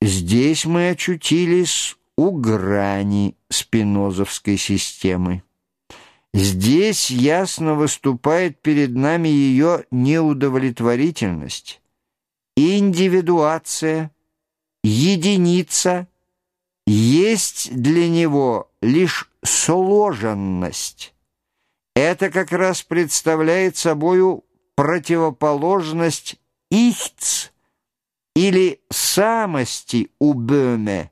Здесь мы очутились у грани спинозовской системы. Здесь ясно выступает перед нами ее неудовлетворительность, индивидуация, единица есть для него лишь сложенность. Это как раз представляет собою противоположность «ихц» или «самости» у Бöhme,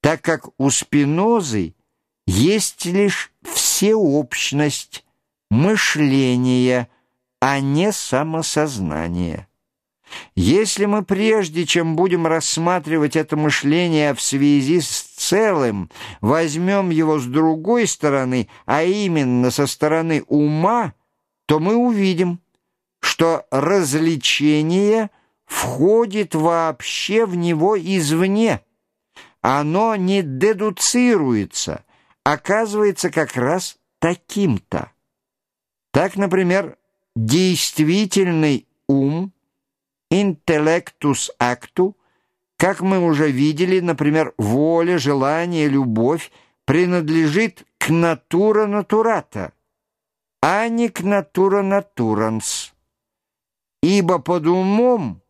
так как у Спинозы есть лишь всеобщность мышления, а не самосознание. Если мы прежде, чем будем рассматривать это мышление в связи с целым, возьмем его с другой стороны, а именно со стороны ума, то мы увидим, что развлечение входит вообще в него извне. Оно не дедуцируется, оказывается как раз таким-то. Так, например, действительный ум – интеллектус акту, как мы уже видели, например, воля, желание, любовь принадлежит к натура натурата, а не к натура натуранс. Ибо под умом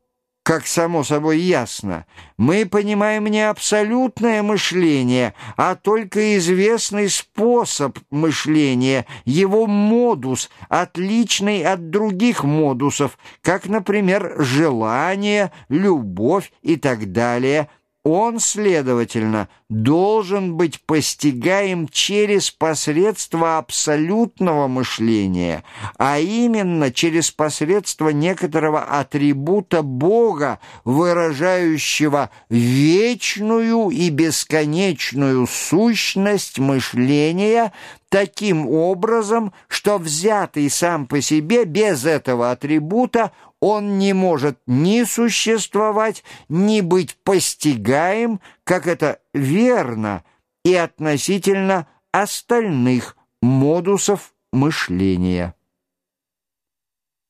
как само собой ясно, мы понимаем не абсолютное мышление, а только известный способ мышления, его модус, отличный от других модусов, как, например, желание, любовь и так далее – он, следовательно, должен быть постигаем через посредство абсолютного мышления, а именно через посредство некоторого атрибута Бога, выражающего вечную и бесконечную сущность мышления, таким образом, что взятый сам по себе без этого атрибута он не может ни существовать, ни быть постигаем, как это верно и относительно остальных модусов мышления.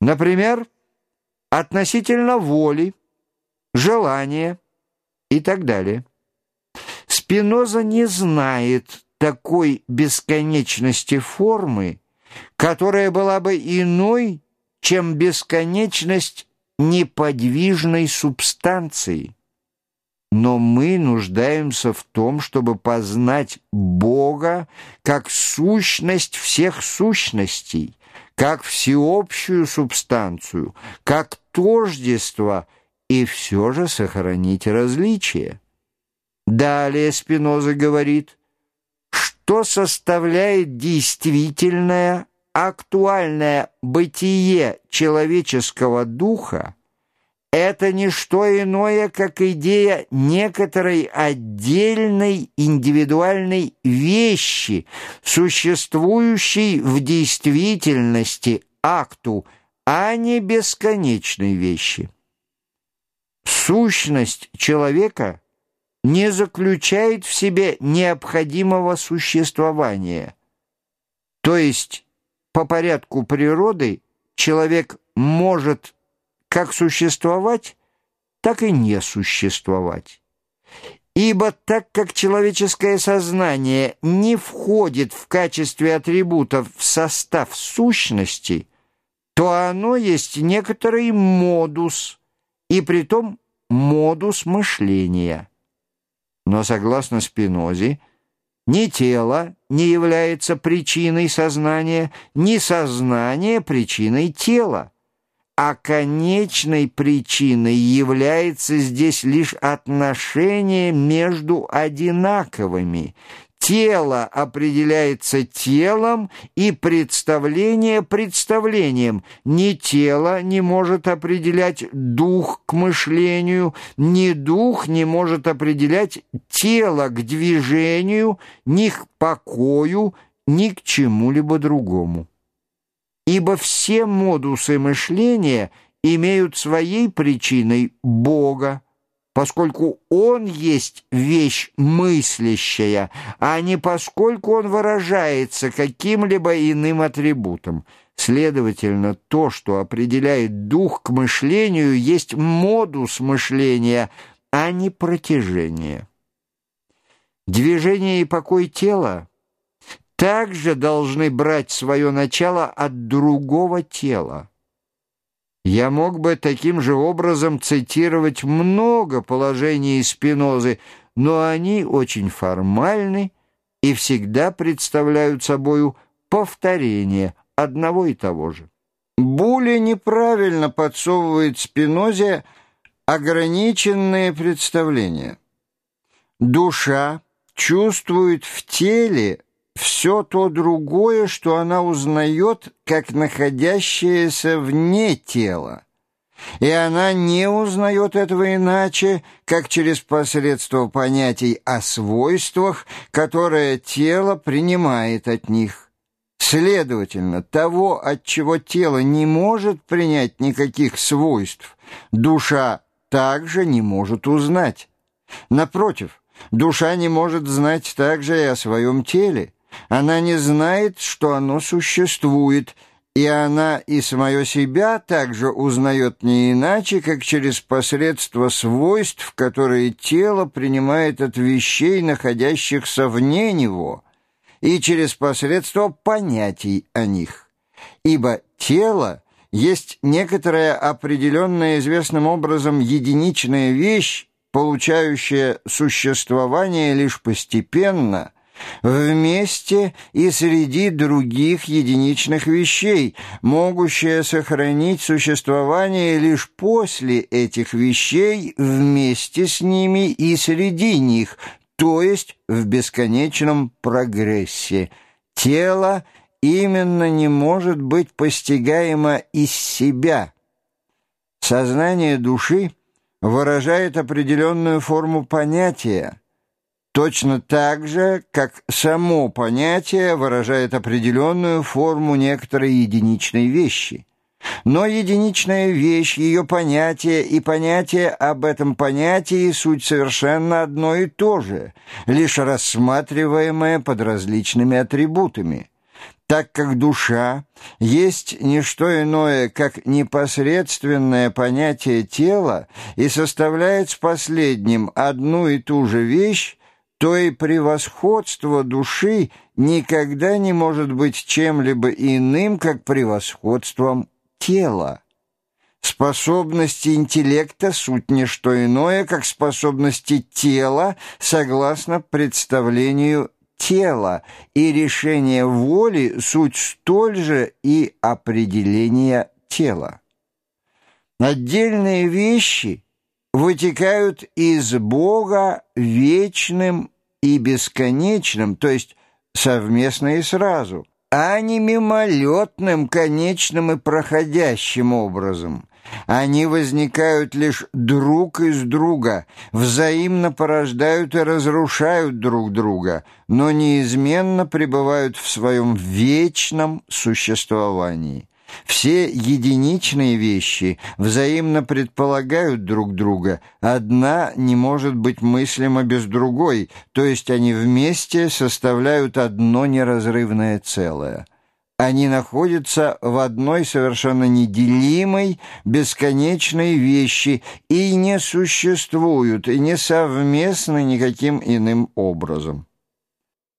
Например, относительно воли, желания и так далее. Спиноза не знает такой бесконечности формы, которая была бы иной, чем бесконечность неподвижной субстанции. Но мы нуждаемся в том, чтобы познать Бога как сущность всех сущностей, как всеобщую субстанцию, как тождество и все же сохранить различие. Далее Спиноза говорит, что составляет действительное актуальное бытие человеческого духа — это не что иное, как идея некоторой отдельной индивидуальной вещи, существующей в действительности акту, а не бесконечной вещи. Сущность человека не заключает в себе необходимого существования, то есть по порядку природы человек может как существовать, так и не существовать. Ибо так как человеческое сознание не входит в качестве атрибутов в состав сущности, то оно есть некоторый модус, и притом модус мышления. Но согласно Спинозе, ни тело не является причиной сознания, ни сознание причиной тела. А конечной причиной является здесь лишь отношение между одинаковыми, Тело определяется телом и представление представлением. Ни тело не может определять дух к мышлению, ни дух не может определять тело к движению, ни к покою, ни к чему-либо другому. Ибо все модусы мышления имеют своей причиной Бога, поскольку он есть вещь мыслящая, а не поскольку он выражается каким-либо иным атрибутом. Следовательно, то, что определяет дух к мышлению, есть модус мышления, а не протяжение. Движение и покой тела также должны брать свое начало от другого тела. Я мог бы таким же образом цитировать много положений Спинозы, но они очень формальны и всегда представляют собою повторение одного и того же. Були неправильно подсовывает Спинозе ограниченные представления. Душа чувствует в теле все то другое, что она узнает, как находящееся вне тела. И она не узнает этого иначе, как через посредство понятий о свойствах, которые тело принимает от них. Следовательно, того, от чего тело не может принять никаких свойств, душа также не может узнать. Напротив, душа не может знать также и о своем теле. Она не знает, что оно существует, и она и самое себя также узнает не иначе, как через посредство свойств, которые тело принимает от вещей, находящихся вне него, и через посредство понятий о них. Ибо тело есть некоторая определенная известным образом единичная вещь, получающая существование лишь постепенно – вместе и среди других единичных вещей, могущее сохранить существование лишь после этих вещей вместе с ними и среди них, то есть в бесконечном прогрессе. Тело именно не может быть постигаемо из себя. Сознание души выражает определенную форму понятия, точно так же, как само понятие выражает определенную форму некоторой единичной вещи. Но единичная вещь, ее понятие и понятие об этом понятии суть совершенно одно и то же, лишь рассматриваемое под различными атрибутами. Так как душа есть не что иное, как непосредственное понятие тела и составляет с последним одну и ту же вещь, то и превосходство души никогда не может быть чем-либо иным, как превосходством тела. Способности интеллекта — суть не что иное, как способности тела согласно представлению тела, и решение воли — суть столь же и определение тела. Отдельные вещи — вытекают из Бога вечным и бесконечным, то есть совместно и сразу, а не мимолетным, конечным и проходящим образом. Они возникают лишь друг из друга, взаимно порождают и разрушают друг друга, но неизменно пребывают в своем вечном существовании. Все единичные вещи взаимно предполагают друг друга. Одна не может быть мыслима без другой, то есть они вместе составляют одно неразрывное целое. Они находятся в одной совершенно неделимой, бесконечной вещи и не существуют, и не совместны никаким иным образом.